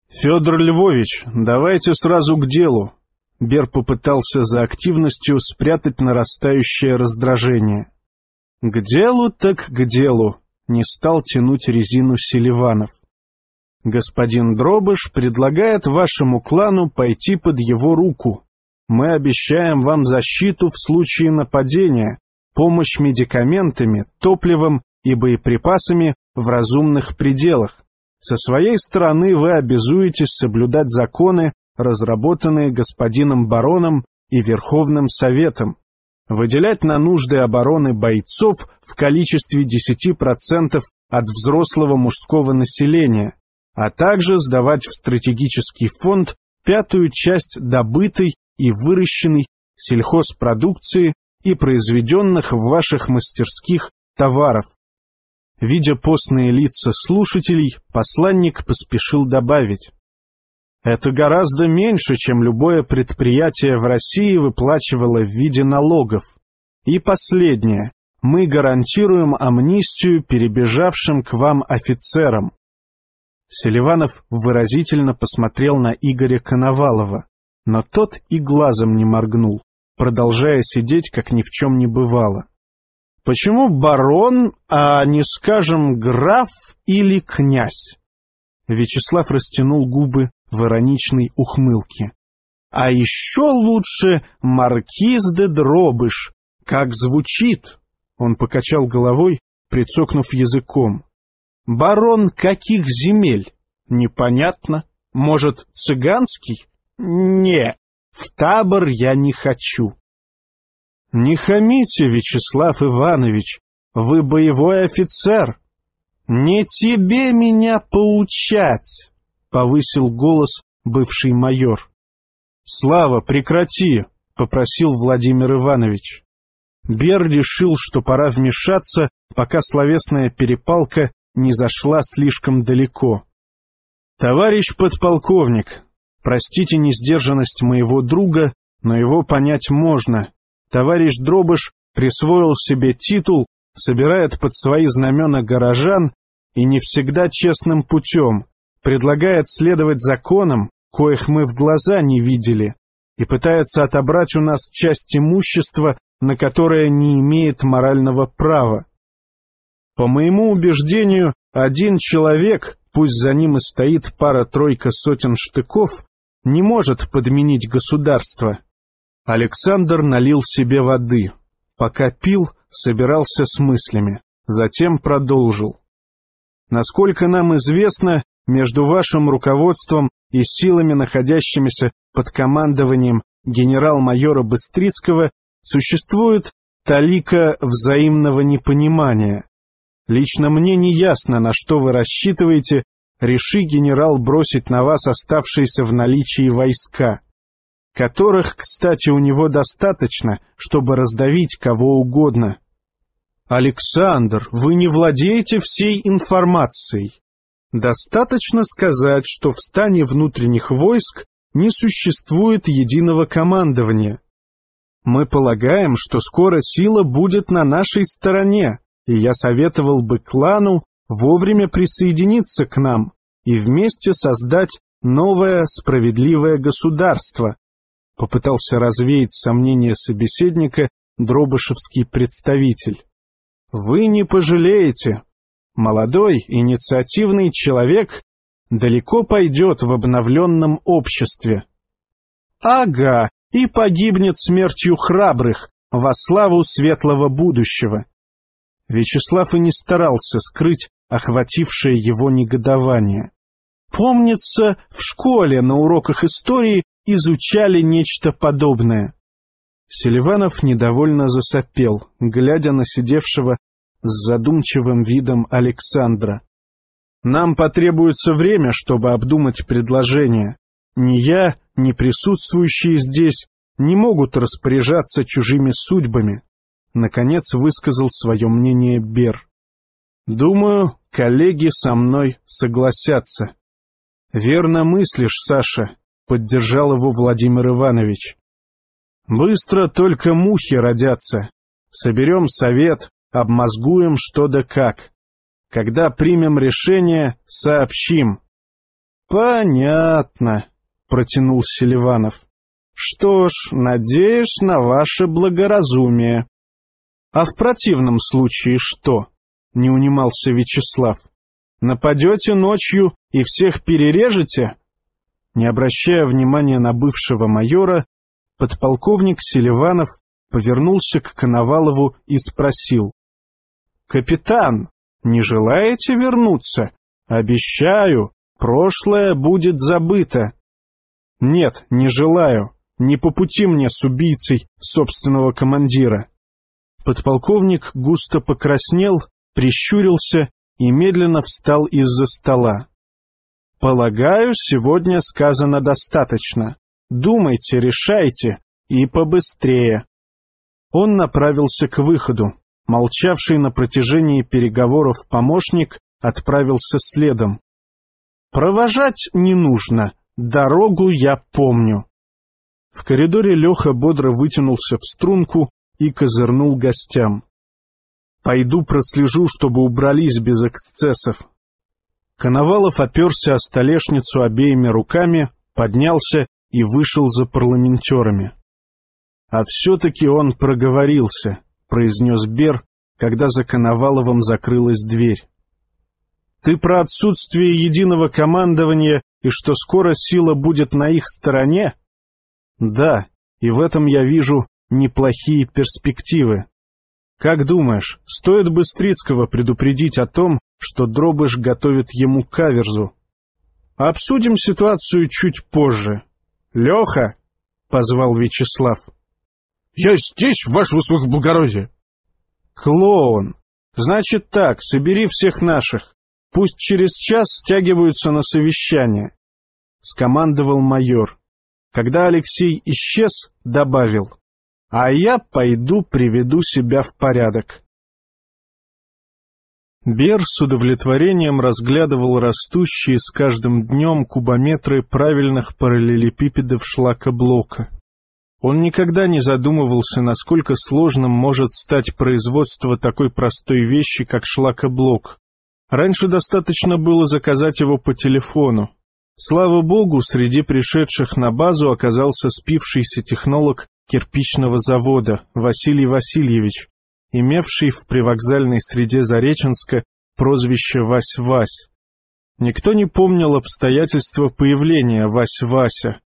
«Федор Львович, давайте сразу к делу». Бер попытался за активностью спрятать нарастающее раздражение. «К делу так к делу», — не стал тянуть резину Селиванов. «Господин Дробыш предлагает вашему клану пойти под его руку. Мы обещаем вам защиту в случае нападения, помощь медикаментами, топливом и боеприпасами в разумных пределах. Со своей стороны вы обязуетесь соблюдать законы, разработанные господином бароном и Верховным Советом, выделять на нужды обороны бойцов в количестве 10% от взрослого мужского населения, а также сдавать в стратегический фонд пятую часть добытой и выращенной сельхозпродукции и произведенных в ваших мастерских товаров. Видя постные лица слушателей, посланник поспешил добавить. Это гораздо меньше, чем любое предприятие в России выплачивало в виде налогов. И последнее. Мы гарантируем амнистию перебежавшим к вам офицерам. Селиванов выразительно посмотрел на Игоря Коновалова, но тот и глазом не моргнул продолжая сидеть, как ни в чем не бывало. Почему барон, а не, скажем, граф или князь? Вячеслав растянул губы в ироничной ухмылке. А еще лучше маркиз де Дробыш. Как звучит? Он покачал головой, прицокнув языком. Барон каких земель? Непонятно. Может, цыганский? Не, в табор я не хочу. Не хамите, Вячеслав Иванович, вы боевой офицер. Не тебе меня поучать, повысил голос бывший майор. Слава, прекрати, попросил Владимир Иванович. Бер решил, что пора вмешаться, пока словесная перепалка не зашла слишком далеко. «Товарищ подполковник, Простите несдержанность моего друга, но его понять можно. Товарищ Дробыш присвоил себе титул, собирает под свои знамена горожан и не всегда честным путем, предлагает следовать законам, коих мы в глаза не видели, и пытается отобрать у нас часть имущества, на которое не имеет морального права. По моему убеждению, один человек, пусть за ним и стоит пара-тройка сотен штыков, не может подменить государство. Александр налил себе воды. Пока пил, собирался с мыслями. Затем продолжил. Насколько нам известно, между вашим руководством и силами, находящимися под командованием генерал-майора Быстрицкого, существует талика взаимного непонимания. Лично мне не ясно, на что вы рассчитываете, реши генерал бросить на вас оставшиеся в наличии войска, которых, кстати, у него достаточно, чтобы раздавить кого угодно. Александр, вы не владеете всей информацией. Достаточно сказать, что в стане внутренних войск не существует единого командования. Мы полагаем, что скоро сила будет на нашей стороне, и я советовал бы клану вовремя присоединиться к нам и вместе создать новое справедливое государство, попытался развеять сомнения собеседника дробышевский представитель. Вы не пожалеете. Молодой, инициативный человек далеко пойдет в обновленном обществе. Ага, и погибнет смертью храбрых во славу светлого будущего. Вячеслав и не старался скрыть охватившее его негодование. Помнится, в школе на уроках истории изучали нечто подобное. Селиванов недовольно засопел, глядя на сидевшего с задумчивым видом Александра. «Нам потребуется время, чтобы обдумать предложение. Ни я, ни присутствующие здесь не могут распоряжаться чужими судьбами. Наконец высказал свое мнение Бер. Думаю, коллеги со мной согласятся. Верно мыслишь, Саша, поддержал его Владимир Иванович. Быстро только мухи родятся. Соберем совет, обмозгуем что да как. Когда примем решение, сообщим. Понятно, протянул Селиванов. Что ж, надеюсь на ваше благоразумие. А в противном случае что? Не унимался Вячеслав. Нападете ночью и всех перережете? Не обращая внимания на бывшего майора, подполковник Селиванов повернулся к Коновалову и спросил. — Капитан, не желаете вернуться? Обещаю, прошлое будет забыто. — Нет, не желаю. Не по пути мне с убийцей собственного командира. Подполковник густо покраснел, прищурился и медленно встал из-за стола. «Полагаю, сегодня сказано достаточно. Думайте, решайте и побыстрее». Он направился к выходу. Молчавший на протяжении переговоров помощник отправился следом. «Провожать не нужно, дорогу я помню». В коридоре Леха бодро вытянулся в струнку и козырнул гостям. «Пойду прослежу, чтобы убрались без эксцессов». Коновалов оперся о столешницу обеими руками, поднялся и вышел за парламентерами. «А все-таки он проговорился», — произнес Бер, когда за Коноваловым закрылась дверь. «Ты про отсутствие единого командования и что скоро сила будет на их стороне?» Да, и в этом я вижу неплохие перспективы. Как думаешь, стоит Быстрицкого предупредить о том, что Дробыш готовит ему каверзу? Обсудим ситуацию чуть позже. Леха, — позвал Вячеслав. — Я здесь, ваше высокоблагородие. — Клоун. Значит так, собери всех наших. Пусть через час стягиваются на совещание. Скомандовал майор. Когда Алексей исчез, добавил, «А я пойду приведу себя в порядок». Бер с удовлетворением разглядывал растущие с каждым днем кубометры правильных параллелепипедов шлакоблока. Он никогда не задумывался, насколько сложным может стать производство такой простой вещи, как шлакоблок. Раньше достаточно было заказать его по телефону. Слава богу, среди пришедших на базу оказался спившийся технолог кирпичного завода Василий Васильевич, имевший в привокзальной среде Зареченска прозвище Вась-Вась. Никто не помнил обстоятельства появления Вась-Вася.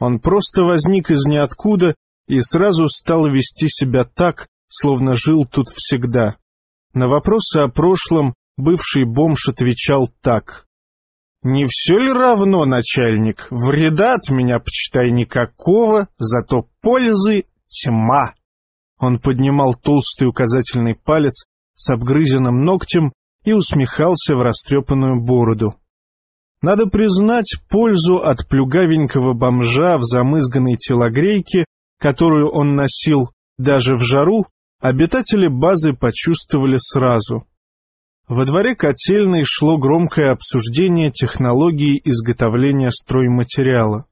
Он просто возник из ниоткуда и сразу стал вести себя так, словно жил тут всегда. На вопросы о прошлом бывший бомж отвечал так. Не все ли равно, начальник? Вреда от меня, почитай, никакого, зато пользы тьма. Он поднимал толстый указательный палец с обгрызенным ногтем и усмехался в растрепанную бороду. Надо признать, пользу от плюгавенького бомжа в замызганной телогрейке, которую он носил даже в жару, обитатели базы почувствовали сразу. Во дворе котельной шло громкое обсуждение технологии изготовления стройматериала.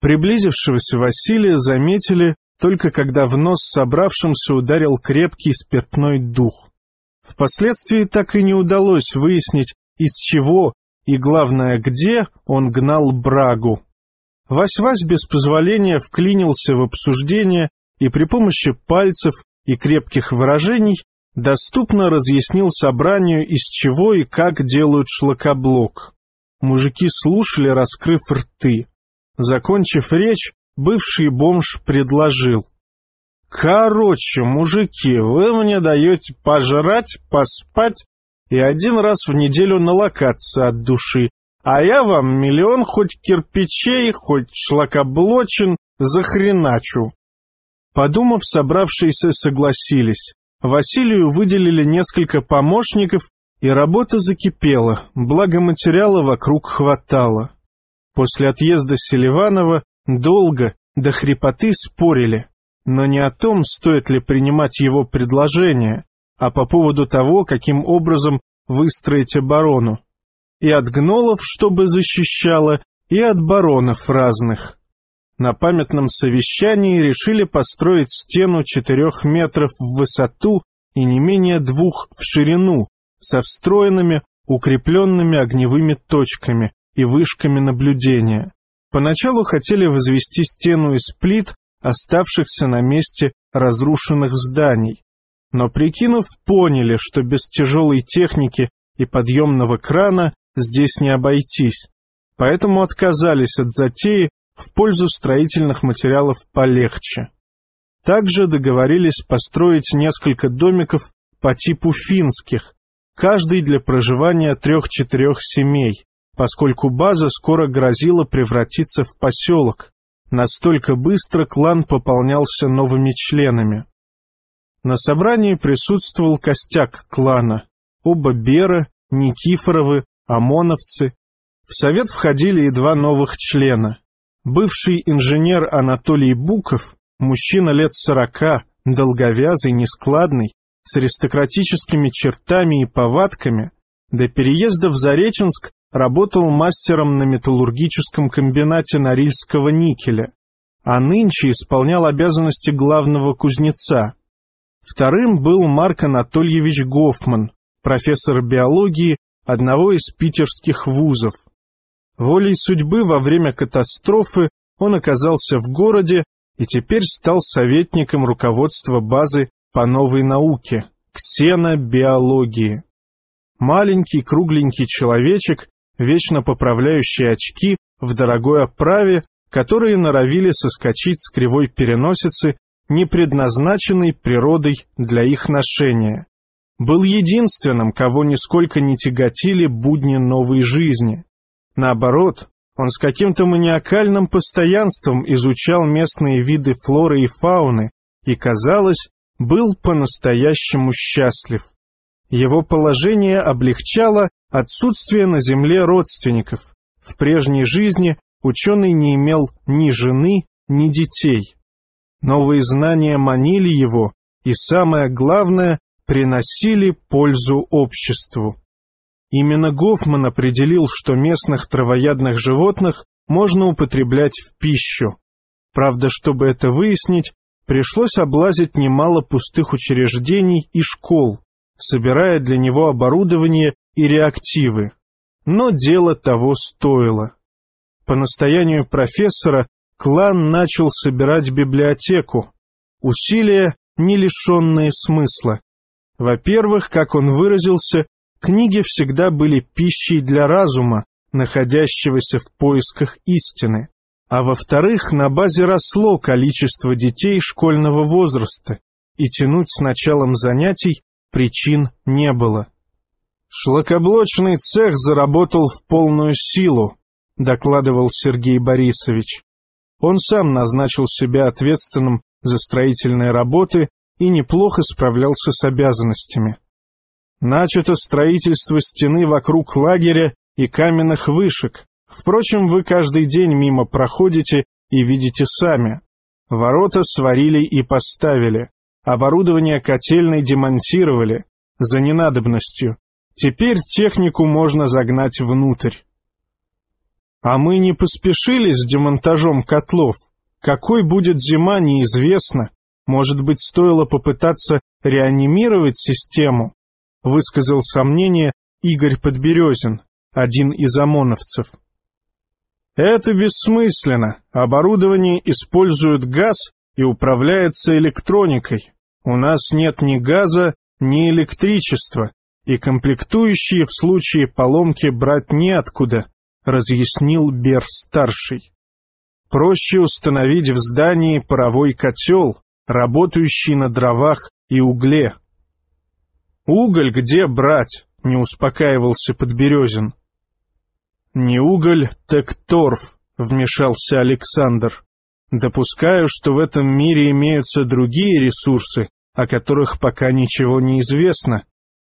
Приблизившегося Василия заметили только когда в нос собравшимся ударил крепкий спиртной дух. Впоследствии так и не удалось выяснить, из чего и, главное, где он гнал брагу. Вась-Вась без позволения вклинился в обсуждение и при помощи пальцев и крепких выражений доступно разъяснил собранию, из чего и как делают шлакоблок. Мужики слушали, раскрыв рты. Закончив речь, бывший бомж предложил. «Короче, мужики, вы мне даете пожрать, поспать и один раз в неделю налокаться от души, а я вам миллион хоть кирпичей, хоть шлакоблочин захреначу». Подумав, собравшиеся согласились. Василию выделили несколько помощников, и работа закипела, благо материала вокруг хватало. После отъезда Селиванова долго, до хрипоты спорили, но не о том, стоит ли принимать его предложение, а по поводу того, каким образом выстроить оборону. И от гнолов, чтобы защищало, и от баронов разных. На памятном совещании решили построить стену четырех метров в высоту и не менее двух в ширину, со встроенными, укрепленными огневыми точками и вышками наблюдения. Поначалу хотели возвести стену из плит, оставшихся на месте разрушенных зданий, но, прикинув, поняли, что без тяжелой техники и подъемного крана здесь не обойтись, поэтому отказались от затеи в пользу строительных материалов полегче. Также договорились построить несколько домиков по типу финских, каждый для проживания трех-четырех семей, поскольку база скоро грозила превратиться в поселок. Настолько быстро клан пополнялся новыми членами. На собрании присутствовал костяк клана. Оба Беры, Никифоровы, ОМОНовцы. В совет входили и два новых члена. Бывший инженер Анатолий Буков, мужчина лет сорока, долговязый, нескладный, с аристократическими чертами и повадками, до переезда в Зареченск работал мастером на металлургическом комбинате Норильского никеля, а нынче исполнял обязанности главного кузнеца. Вторым был Марк Анатольевич Гофман, профессор биологии одного из питерских вузов. Волей судьбы во время катастрофы он оказался в городе и теперь стал советником руководства базы по новой науке – ксенобиологии. Маленький кругленький человечек, вечно поправляющий очки в дорогой оправе, которые норовили соскочить с кривой переносицы, не предназначенной природой для их ношения. Был единственным, кого нисколько не тяготили будни новой жизни. Наоборот, он с каким-то маниакальным постоянством изучал местные виды флоры и фауны и, казалось, был по-настоящему счастлив. Его положение облегчало отсутствие на земле родственников. В прежней жизни ученый не имел ни жены, ни детей. Новые знания манили его и, самое главное, приносили пользу обществу. Именно Гофман определил, что местных травоядных животных можно употреблять в пищу. Правда, чтобы это выяснить, пришлось облазить немало пустых учреждений и школ, собирая для него оборудование и реактивы. Но дело того стоило. По настоянию профессора клан начал собирать библиотеку. Усилия, не лишенные смысла. Во-первых, как он выразился, Книги всегда были пищей для разума, находящегося в поисках истины, а во-вторых, на базе росло количество детей школьного возраста, и тянуть с началом занятий причин не было. «Шлакоблочный цех заработал в полную силу», — докладывал Сергей Борисович. Он сам назначил себя ответственным за строительные работы и неплохо справлялся с обязанностями. Начато строительство стены вокруг лагеря и каменных вышек. Впрочем, вы каждый день мимо проходите и видите сами. Ворота сварили и поставили. Оборудование котельной демонтировали. За ненадобностью. Теперь технику можно загнать внутрь. А мы не поспешили с демонтажом котлов. Какой будет зима, неизвестно. Может быть, стоило попытаться реанимировать систему? высказал сомнение Игорь Подберезин, один из ОМОНовцев. Это бессмысленно. Оборудование использует газ и управляется электроникой. У нас нет ни газа, ни электричества, и комплектующие в случае поломки брать неоткуда, разъяснил Бер-старший. Проще установить в здании паровой котел, работающий на дровах и угле. «Уголь где брать?» — не успокаивался Подберезин. «Не уголь, так торф», — вмешался Александр. «Допускаю, что в этом мире имеются другие ресурсы, о которых пока ничего не известно.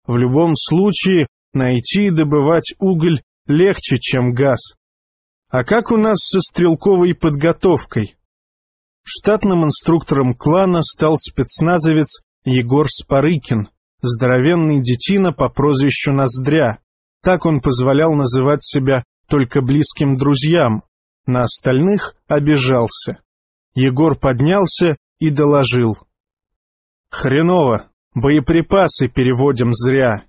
В любом случае, найти и добывать уголь легче, чем газ. А как у нас со стрелковой подготовкой? Штатным инструктором клана стал спецназовец Егор Спарыкин, здоровенный детина по прозвищу Ноздря. Так он позволял называть себя только близким друзьям, на остальных обижался. Егор поднялся и доложил. «Хреново, боеприпасы переводим зря.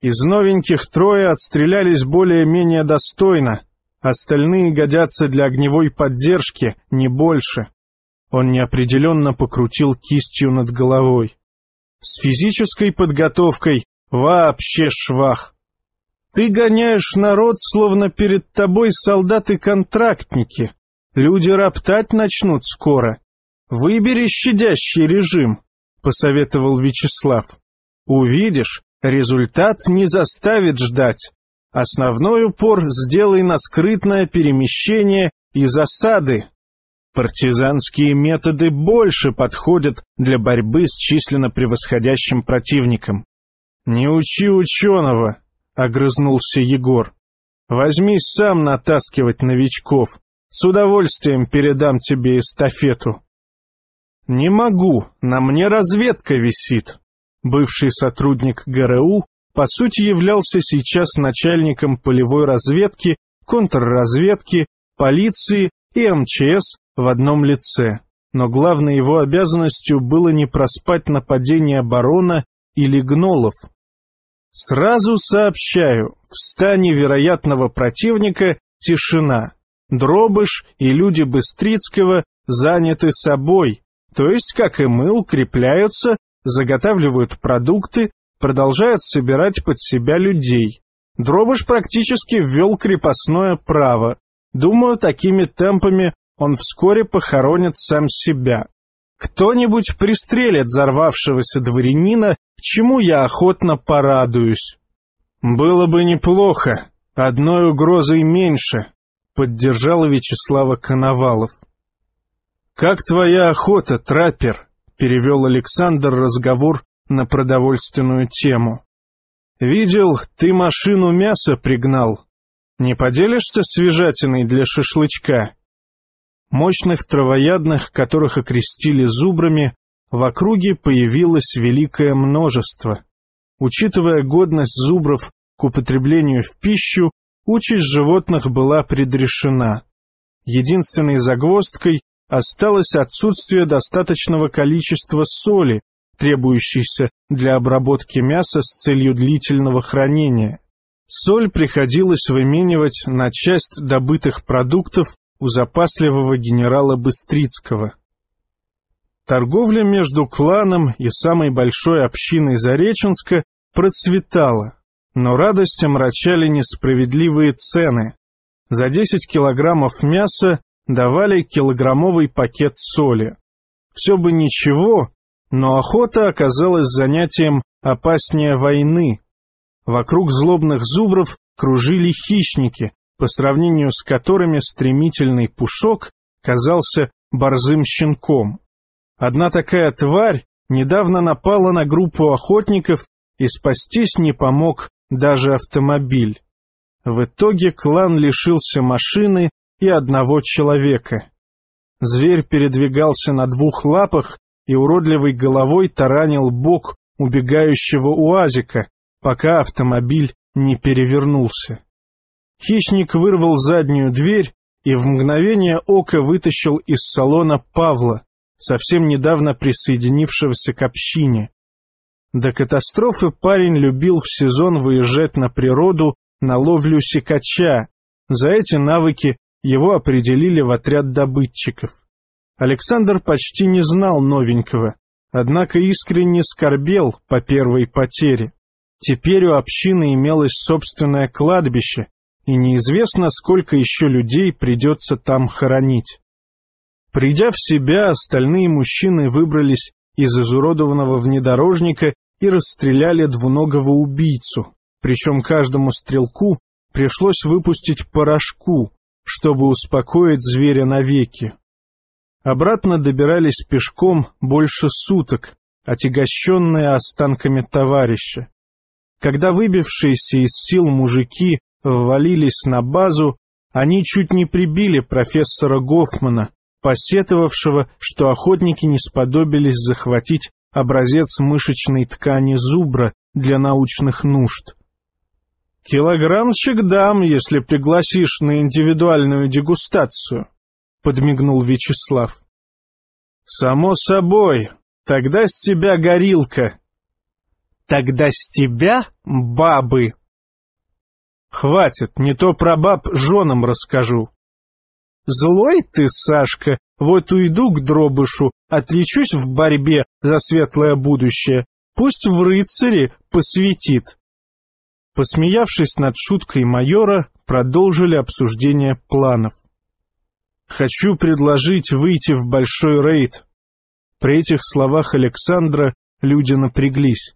Из новеньких трое отстрелялись более-менее достойно, остальные годятся для огневой поддержки, не больше». Он неопределенно покрутил кистью над головой. «С физической подготовкой вообще швах. Ты гоняешь народ, словно перед тобой солдаты-контрактники. Люди роптать начнут скоро. Выбери щадящий режим, — посоветовал Вячеслав. Увидишь, результат не заставит ждать. Основной упор сделай на скрытное перемещение и засады. Партизанские методы больше подходят для борьбы с численно превосходящим противником. Не учи ученого, — огрызнулся Егор. «Возьмись сам натаскивать новичков. С удовольствием передам тебе эстафету». «Не могу, на мне разведка висит». Бывший сотрудник ГРУ, по сути, являлся сейчас начальником полевой разведки, контрразведки, полиции и МЧС в одном лице. Но главной его обязанностью было не проспать нападение барона или гнолов. Сразу сообщаю, в стане вероятного противника тишина. Дробыш и люди Быстрицкого заняты собой, то есть, как и мы, укрепляются, заготавливают продукты, продолжают собирать под себя людей. Дробыш практически ввел крепостное право. Думаю, такими темпами он вскоре похоронит сам себя. Кто-нибудь пристрелит взорвавшегося дворянина, чему я охотно порадуюсь. Было бы неплохо, одной угрозой меньше, поддержал Вячеслава Коновалов. Как твоя охота, траппер? перевел Александр разговор на продовольственную тему. Видел, ты машину мяса пригнал. Не поделишься свежатиной для шашлычка? Мощных травоядных, которых окрестили зубрами, в округе появилось великое множество. Учитывая годность зубров к употреблению в пищу, участь животных была предрешена. Единственной загвоздкой осталось отсутствие достаточного количества соли, требующейся для обработки мяса с целью длительного хранения. Соль приходилось выменивать на часть добытых продуктов у запасливого генерала Быстрицкого. Торговля между кланом и самой большой общиной Зареченска процветала, но радость омрачали несправедливые цены. За 10 килограммов мяса давали килограммовый пакет соли. Все бы ничего, но охота оказалась занятием опаснее войны. Вокруг злобных зубров кружили хищники, по сравнению с которыми стремительный пушок казался борзым щенком. Одна такая тварь недавно напала на группу охотников, и спастись не помог даже автомобиль. В итоге клан лишился машины и одного человека. Зверь передвигался на двух лапах и уродливой головой таранил бок убегающего уазика, пока автомобиль не перевернулся. Хищник вырвал заднюю дверь и в мгновение ока вытащил из салона Павла, совсем недавно присоединившегося к общине. До катастрофы парень любил в сезон выезжать на природу на ловлю сикача. За эти навыки его определили в отряд добытчиков. Александр почти не знал новенького, однако искренне скорбел по первой потере. Теперь у общины имелось собственное кладбище, и неизвестно, сколько еще людей придется там хоронить. Придя в себя, остальные мужчины выбрались из изуродованного внедорожника и расстреляли двуногого убийцу, причем каждому стрелку пришлось выпустить порошку, чтобы успокоить зверя навеки. Обратно добирались пешком больше суток, отягощенные останками товарища. Когда выбившиеся из сил мужики ввалились на базу, они чуть не прибили профессора Гофмана, посетовавшего, что охотники не сподобились захватить образец мышечной ткани зубра для научных нужд. «Килограммчик дам, если пригласишь на индивидуальную дегустацию», — подмигнул Вячеслав. «Само собой, тогда с тебя горилка». «Тогда с тебя бабы». «Хватит, не то про баб женам расскажу». «Злой ты, Сашка, вот уйду к дробышу, отличусь в борьбе за светлое будущее, пусть в рыцаре посвятит». Посмеявшись над шуткой майора, продолжили обсуждение планов. «Хочу предложить выйти в большой рейд». При этих словах Александра люди напряглись.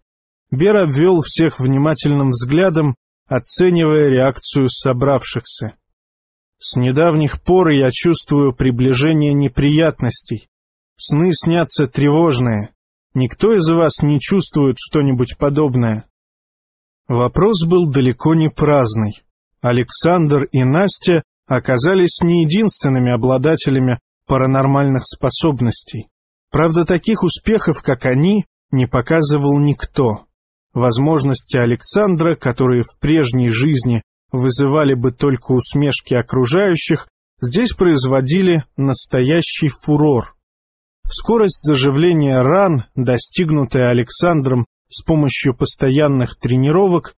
Бер обвел всех внимательным взглядом, оценивая реакцию собравшихся. С недавних пор я чувствую приближение неприятностей. Сны снятся тревожные. Никто из вас не чувствует что-нибудь подобное. Вопрос был далеко не праздный. Александр и Настя оказались не единственными обладателями паранормальных способностей. Правда, таких успехов, как они, не показывал никто. Возможности Александра, которые в прежней жизни вызывали бы только усмешки окружающих, здесь производили настоящий фурор. Скорость заживления ран, достигнутая Александром с помощью постоянных тренировок